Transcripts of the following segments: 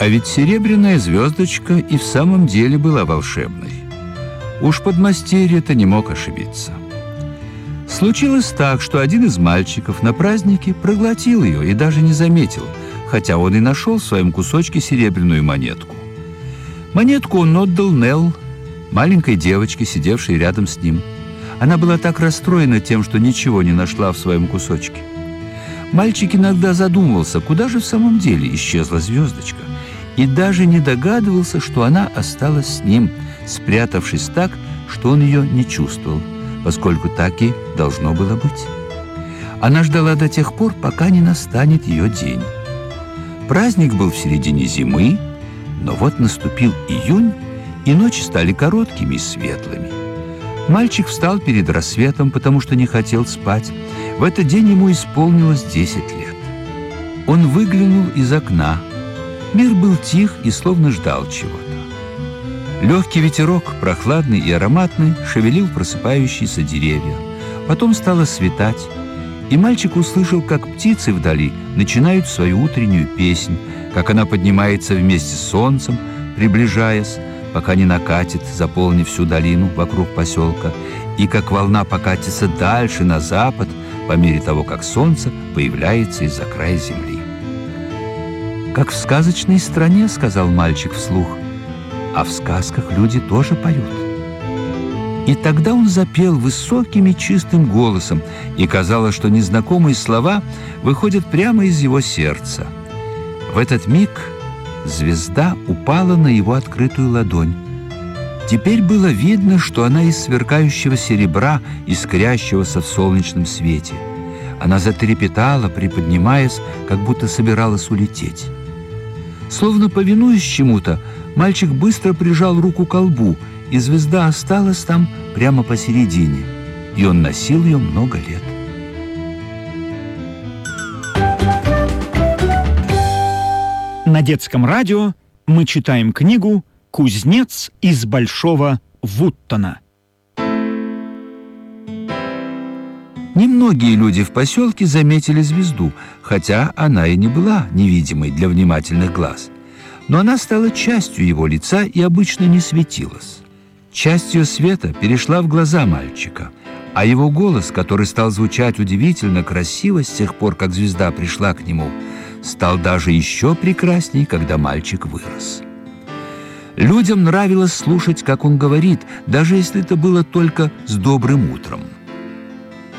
А ведь серебряная звездочка и в самом деле была волшебной. Уж подмастерье-то не мог ошибиться. Случилось так, что один из мальчиков на празднике проглотил ее и даже не заметил, хотя он и нашел в своем кусочке серебряную монетку. Монетку он отдал Нелл, маленькой девочке, сидевшей рядом с ним. Она была так расстроена тем, что ничего не нашла в своем кусочке. Мальчик иногда задумывался, куда же в самом деле исчезла звездочка, и даже не догадывался, что она осталась с ним, спрятавшись так, что он ее не чувствовал, поскольку так и должно было быть. Она ждала до тех пор, пока не настанет ее день. Праздник был в середине зимы, но вот наступил июнь, и ночи стали короткими и светлыми. Мальчик встал перед рассветом, потому что не хотел спать. В этот день ему исполнилось 10 лет. Он выглянул из окна. Мир был тих и словно ждал чего-то. Легкий ветерок, прохладный и ароматный, шевелил просыпающиеся деревья. Потом стало светать, и мальчик услышал, как птицы вдали начинают свою утреннюю песнь, как она поднимается вместе с солнцем, приближаясь, пока не накатит, заполнив всю долину вокруг поселка, и как волна покатится дальше на запад, по мере того, как солнце появляется из-за края земли. «Как в сказочной стране», — сказал мальчик вслух, «а в сказках люди тоже поют». И тогда он запел высоким и чистым голосом, и казалось, что незнакомые слова выходят прямо из его сердца. В этот миг звезда упала на его открытую ладонь. Теперь было видно, что она из сверкающего серебра, искрящегося в солнечном свете. Она затрепетала, приподнимаясь, как будто собиралась улететь. Словно повинуясь чему-то, мальчик быстро прижал руку к колбу, и звезда осталась там прямо посередине, и он носил ее много лет. На детском радио мы читаем книгу «Кузнец из Большого Вуттона». Немногие люди в поселке заметили звезду, хотя она и не была невидимой для внимательных глаз. Но она стала частью его лица и обычно не светилась. Часть ее света перешла в глаза мальчика, а его голос, который стал звучать удивительно красиво с тех пор, как звезда пришла к нему – стал даже еще прекрасней, когда мальчик вырос. Людям нравилось слушать, как он говорит, даже если это было только с добрым утром.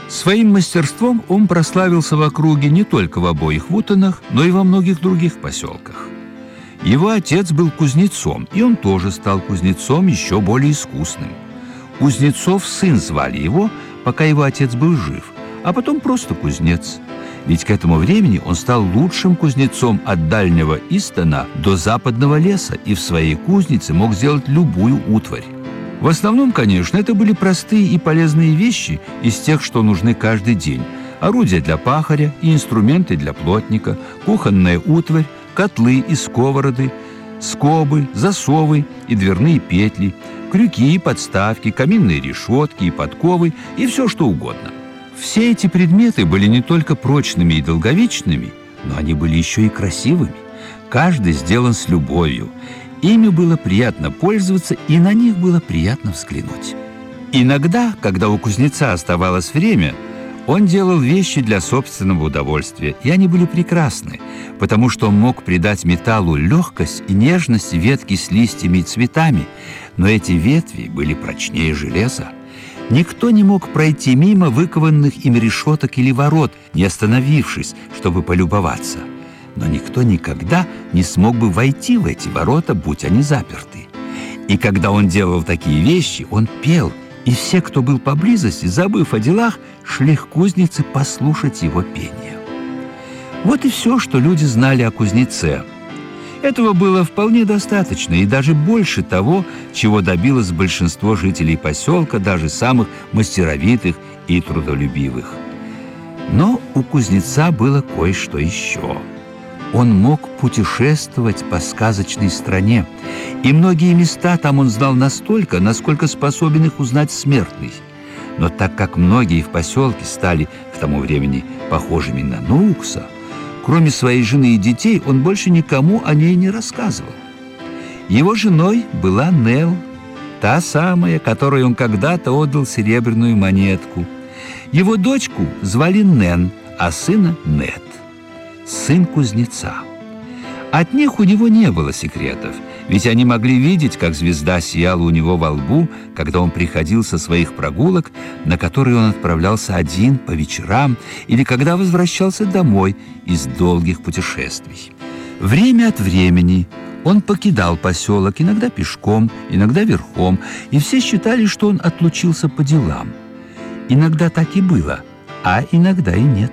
Своим мастерством он прославился в округе не только в обоих Вутонах, но и во многих других поселках. Его отец был кузнецом, и он тоже стал кузнецом еще более искусным. Кузнецов сын звали его, пока его отец был жив, а потом просто кузнец – ведь к этому времени он стал лучшим кузнецом от дальнего Истона до западного леса и в своей кузнице мог сделать любую утварь. В основном, конечно, это были простые и полезные вещи из тех, что нужны каждый день. Орудия для пахаря и инструменты для плотника, кухонная утварь, котлы и сковороды, скобы, засовы и дверные петли, крюки и подставки, каминные решетки и подковы и все что угодно. Все эти предметы были не только прочными и долговечными, но они были еще и красивыми. Каждый сделан с любовью. Ими было приятно пользоваться, и на них было приятно взглянуть. Иногда, когда у кузнеца оставалось время, он делал вещи для собственного удовольствия, и они были прекрасны, потому что он мог придать металлу легкость и нежность ветки с листьями и цветами, но эти ветви были прочнее железа. Никто не мог пройти мимо выкованных им решеток или ворот, не остановившись, чтобы полюбоваться. Но никто никогда не смог бы войти в эти ворота, будь они заперты. И когда он делал такие вещи, он пел, и все, кто был поблизости, забыв о делах, шли к кузнице послушать его пение. Вот и все, что люди знали о кузнеце – этого было вполне достаточно и даже больше того, чего добилось большинство жителей поселка, даже самых мастеровитых и трудолюбивых. Но у кузнеца было кое-что еще. Он мог путешествовать по сказочной стране, и многие места там он знал настолько, насколько способен их узнать смертный. Но так как многие в поселке стали к тому времени похожими на Нукса, Кроме своей жены и детей, он больше никому о ней не рассказывал. Его женой была Нел, та самая, которой он когда-то отдал серебряную монетку. Его дочку звали Нен, а сына Нет, сын кузнеца. От них у него не было секретов, ведь они могли видеть, как звезда сияла у него во лбу, когда он приходил со своих прогулок, на которые он отправлялся один по вечерам или когда возвращался домой из долгих путешествий. Время от времени он покидал поселок, иногда пешком, иногда верхом, и все считали, что он отлучился по делам. Иногда так и было, а иногда и нет.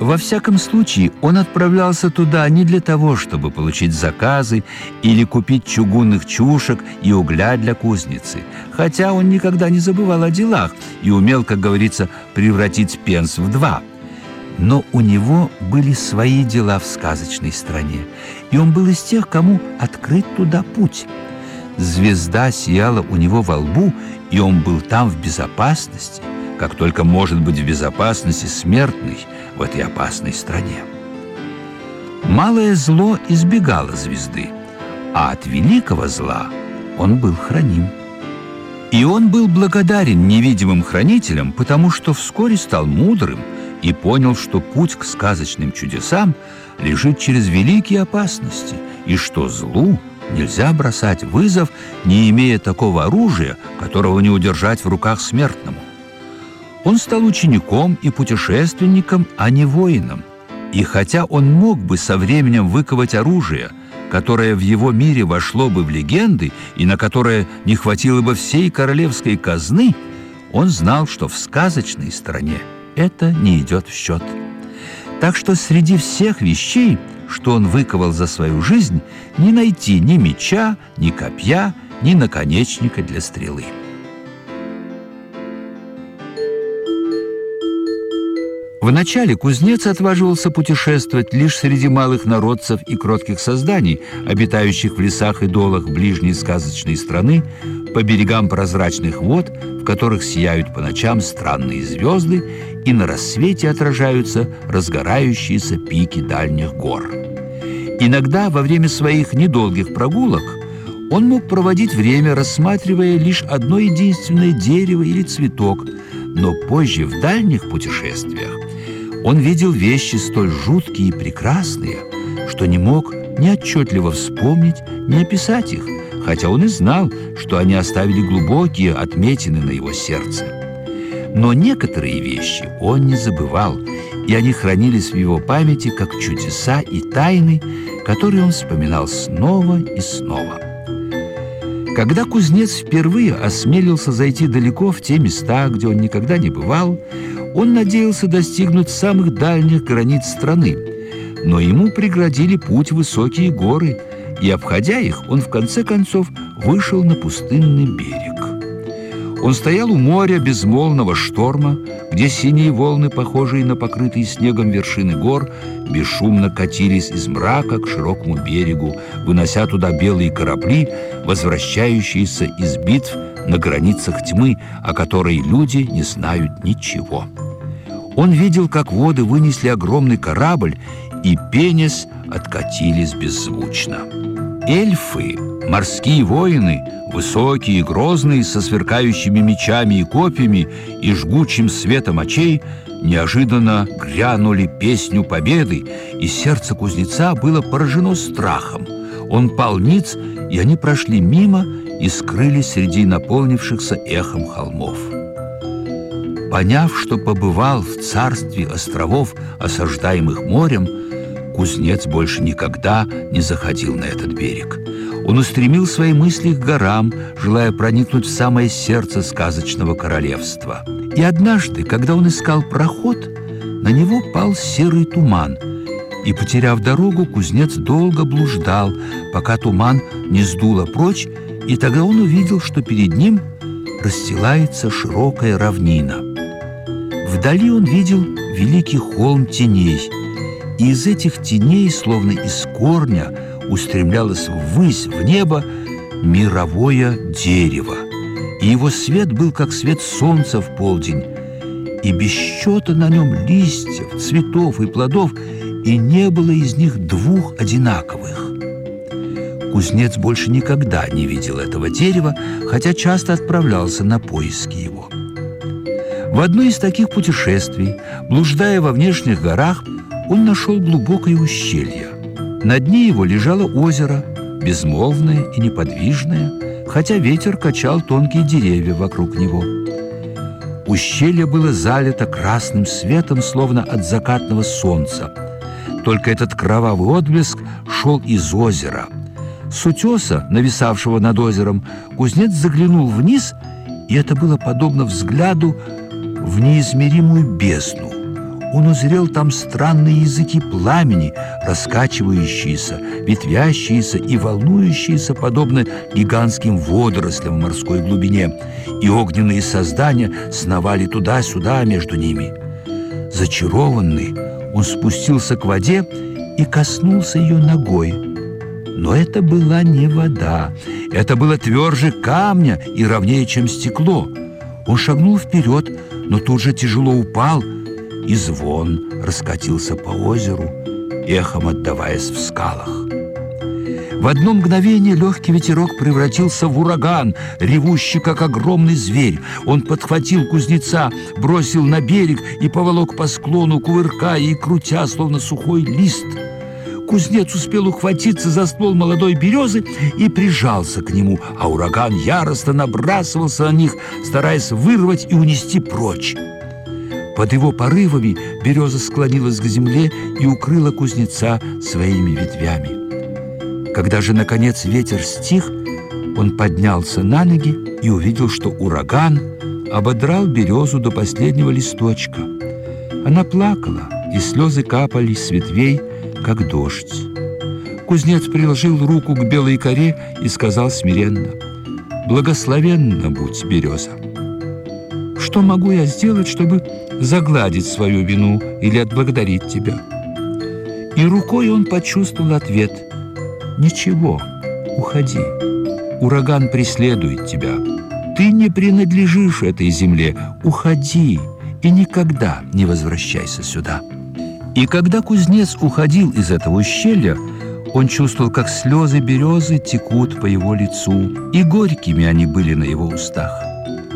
Во всяком случае, он отправлялся туда не для того, чтобы получить заказы или купить чугунных чушек и угля для кузницы, хотя он никогда не забывал о делах и умел, как говорится, превратить пенс в два. Но у него были свои дела в сказочной стране, и он был из тех, кому открыт туда путь. Звезда сияла у него во лбу, и он был там в безопасности, как только может быть в безопасности смертный – в этой опасной стране. Малое зло избегало звезды, а от великого зла он был храним. И он был благодарен невидимым хранителям, потому что вскоре стал мудрым и понял, что путь к сказочным чудесам лежит через великие опасности, и что злу нельзя бросать вызов, не имея такого оружия, которого не удержать в руках смертному. Он стал учеником и путешественником, а не воином. И хотя он мог бы со временем выковать оружие, которое в его мире вошло бы в легенды и на которое не хватило бы всей королевской казны, он знал, что в сказочной стране это не идет в счет. Так что среди всех вещей, что он выковал за свою жизнь, не найти ни меча, ни копья, ни наконечника для стрелы. Вначале кузнец отваживался путешествовать лишь среди малых народцев и кротких созданий, обитающих в лесах и долах ближней сказочной страны, по берегам прозрачных вод, в которых сияют по ночам странные звезды и на рассвете отражаются разгорающиеся пики дальних гор. Иногда во время своих недолгих прогулок он мог проводить время, рассматривая лишь одно единственное дерево или цветок, но позже в дальних путешествиях он видел вещи столь жуткие и прекрасные, что не мог ни отчетливо вспомнить, ни описать их, хотя он и знал, что они оставили глубокие отметины на его сердце. Но некоторые вещи он не забывал, и они хранились в его памяти как чудеса и тайны, которые он вспоминал снова и снова. Когда кузнец впервые осмелился зайти далеко в те места, где он никогда не бывал, он надеялся достигнуть самых дальних границ страны, но ему преградили путь высокие горы, и, обходя их, он в конце концов вышел на пустынный берег. Он стоял у моря безмолвного шторма, где синие волны, похожие на покрытые снегом вершины гор, бесшумно катились из мрака к широкому берегу, вынося туда белые корабли, возвращающиеся из битв на границах тьмы, о которой люди не знают ничего. Он видел, как воды вынесли огромный корабль, и пенис откатились беззвучно. Эльфы, морские воины, высокие и грозные, со сверкающими мечами и копьями и жгучим светом очей, неожиданно грянули песню победы, и сердце кузнеца было поражено страхом. Он пал ниц, и они прошли мимо и скрылись среди наполнившихся эхом холмов. Поняв, что побывал в царстве островов, осаждаемых морем, кузнец больше никогда не заходил на этот берег. Он устремил свои мысли к горам, желая проникнуть в самое сердце сказочного королевства. И однажды, когда он искал проход, на него пал серый туман, и, потеряв дорогу, кузнец долго блуждал, пока туман не сдуло прочь, и тогда он увидел, что перед ним расстилается широкая равнина. Вдали он видел великий холм теней, и из этих теней, словно из корня, устремлялось ввысь, в небо, мировое дерево. И его свет был, как свет солнца в полдень, и без счета на нем листьев, цветов и плодов, и не было из них двух одинаковых. Кузнец больше никогда не видел этого дерева, хотя часто отправлялся на поиски его. В одно из таких путешествий, блуждая во внешних горах, он нашел глубокое ущелье. На дне его лежало озеро, безмолвное и неподвижное, хотя ветер качал тонкие деревья вокруг него. Ущелье было залито красным светом, словно от закатного солнца. Только этот кровавый отблеск шел из озера. С утеса, нависавшего над озером, кузнец заглянул вниз, и это было подобно взгляду в неизмеримую бездну. Он узрел там странные языки пламени, раскачивающиеся, ветвящиеся и волнующиеся, подобно гигантским водорослям в морской глубине, и огненные создания сновали туда-сюда между ними. Зачарованный, он спустился к воде и коснулся ее ногой. Но это была не вода, это было тверже камня и ровнее, чем стекло. Он шагнул вперед, но тут же тяжело упал, и звон раскатился по озеру, эхом отдаваясь в скалах. В одно мгновение легкий ветерок превратился в ураган, ревущий, как огромный зверь. Он подхватил кузнеца, бросил на берег и поволок по склону, кувыркая и крутя, словно сухой лист. Кузнец успел ухватиться за ствол молодой березы и прижался к нему, а ураган яростно набрасывался на них, стараясь вырвать и унести прочь. Под его порывами береза склонилась к земле и укрыла кузнеца своими ветвями. Когда же, наконец, ветер стих, он поднялся на ноги и увидел, что ураган ободрал березу до последнего листочка. Она плакала, и слезы капали с ветвей, как дождь. Кузнец приложил руку к белой коре и сказал смиренно, «Благословенна будь, береза! Что могу я сделать, чтобы загладить свою вину или отблагодарить тебя. И рукой он почувствовал ответ. Ничего, уходи. Ураган преследует тебя. Ты не принадлежишь этой земле. Уходи и никогда не возвращайся сюда. И когда кузнец уходил из этого ущелья, он чувствовал, как слезы березы текут по его лицу, и горькими они были на его устах.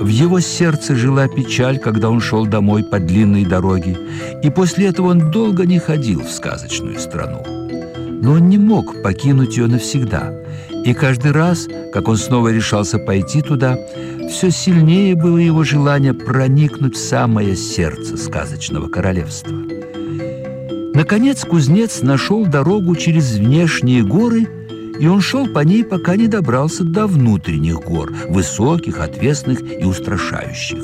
В его сердце жила печаль, когда он шел домой по длинной дороге, и после этого он долго не ходил в сказочную страну. Но он не мог покинуть ее навсегда, и каждый раз, как он снова решался пойти туда, все сильнее было его желание проникнуть в самое сердце сказочного королевства. Наконец кузнец нашел дорогу через внешние горы – и он шел по ней, пока не добрался до внутренних гор, высоких, отвесных и устрашающих.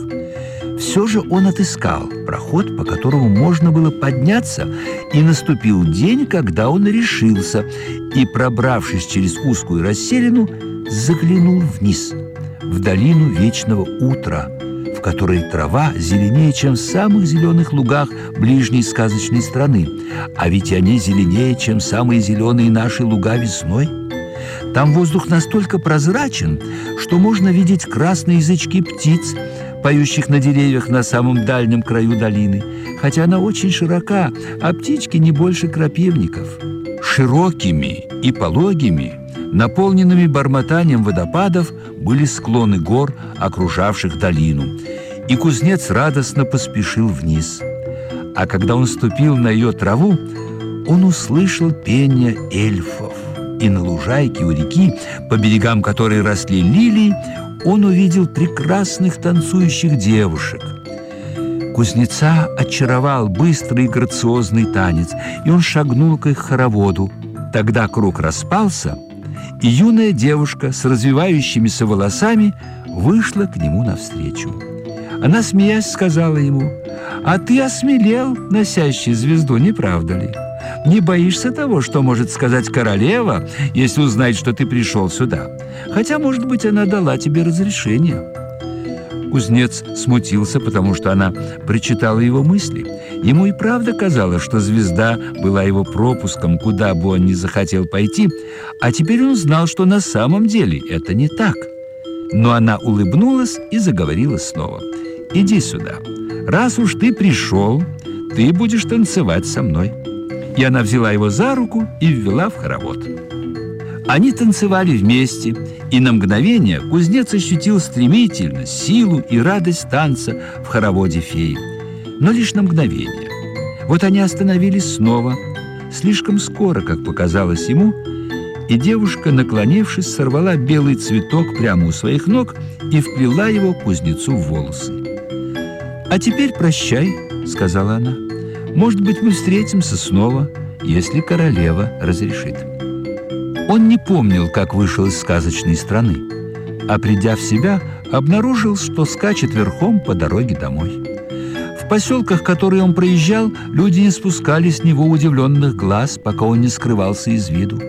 Все же он отыскал проход, по которому можно было подняться, и наступил день, когда он решился, и, пробравшись через узкую расселину, заглянул вниз, в долину вечного утра, в которой трава зеленее, чем в самых зеленых лугах ближней сказочной страны, а ведь они зеленее, чем самые зеленые наши луга весной. Там воздух настолько прозрачен, что можно видеть красные язычки птиц, поющих на деревьях на самом дальнем краю долины, хотя она очень широка, а птички не больше крапивников. Широкими и пологими, наполненными бормотанием водопадов, были склоны гор, окружавших долину, и кузнец радостно поспешил вниз. А когда он ступил на ее траву, он услышал пение эльфов и на лужайке у реки, по берегам которой росли лилии, он увидел прекрасных танцующих девушек. Кузнеца очаровал быстрый и грациозный танец, и он шагнул к их хороводу. Тогда круг распался, и юная девушка с развивающимися волосами вышла к нему навстречу. Она, смеясь, сказала ему, «А ты осмелел, носящий звезду, не правда ли?» Не боишься того, что может сказать королева, если узнает, что ты пришел сюда? Хотя, может быть, она дала тебе разрешение». Кузнец смутился, потому что она прочитала его мысли. Ему и правда казалось, что звезда была его пропуском, куда бы он ни захотел пойти, а теперь он знал, что на самом деле это не так. Но она улыбнулась и заговорила снова. «Иди сюда. Раз уж ты пришел, ты будешь танцевать со мной». И она взяла его за руку и ввела в хоровод. Они танцевали вместе, и на мгновение кузнец ощутил стремительно силу и радость танца в хороводе феи. Но лишь на мгновение. Вот они остановились снова, слишком скоро, как показалось ему, и девушка, наклонившись, сорвала белый цветок прямо у своих ног и вплела его кузнецу в волосы. «А теперь прощай», — сказала она. «Может быть, мы встретимся снова, если королева разрешит». Он не помнил, как вышел из сказочной страны, а придя в себя, обнаружил, что скачет верхом по дороге домой. В поселках, которые он проезжал, люди не спускали с него удивленных глаз, пока он не скрывался из виду.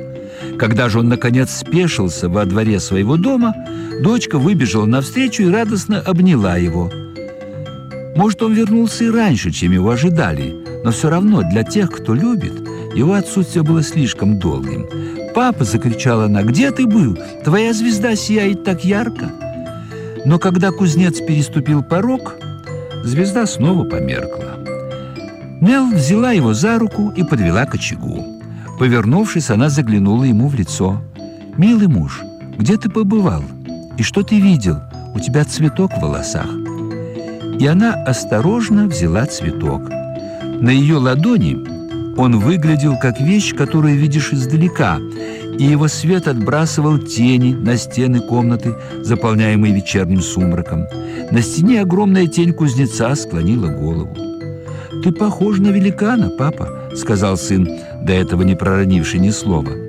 Когда же он, наконец, спешился во дворе своего дома, дочка выбежала навстречу и радостно обняла его. Может, он вернулся и раньше, чем его ожидали, но все равно для тех, кто любит, его отсутствие было слишком долгим. «Папа!» – закричала она. «Где ты был? Твоя звезда сияет так ярко!» Но когда кузнец переступил порог, звезда снова померкла. Нел взяла его за руку и подвела к очагу. Повернувшись, она заглянула ему в лицо. «Милый муж, где ты побывал? И что ты видел? У тебя цветок в волосах». И она осторожно взяла цветок. На ее ладони он выглядел как вещь, которую видишь издалека, и его свет отбрасывал тени на стены комнаты, заполняемые вечерним сумраком. На стене огромная тень кузнеца склонила голову. «Ты похож на великана, папа», — сказал сын, до этого не проронивший ни слова.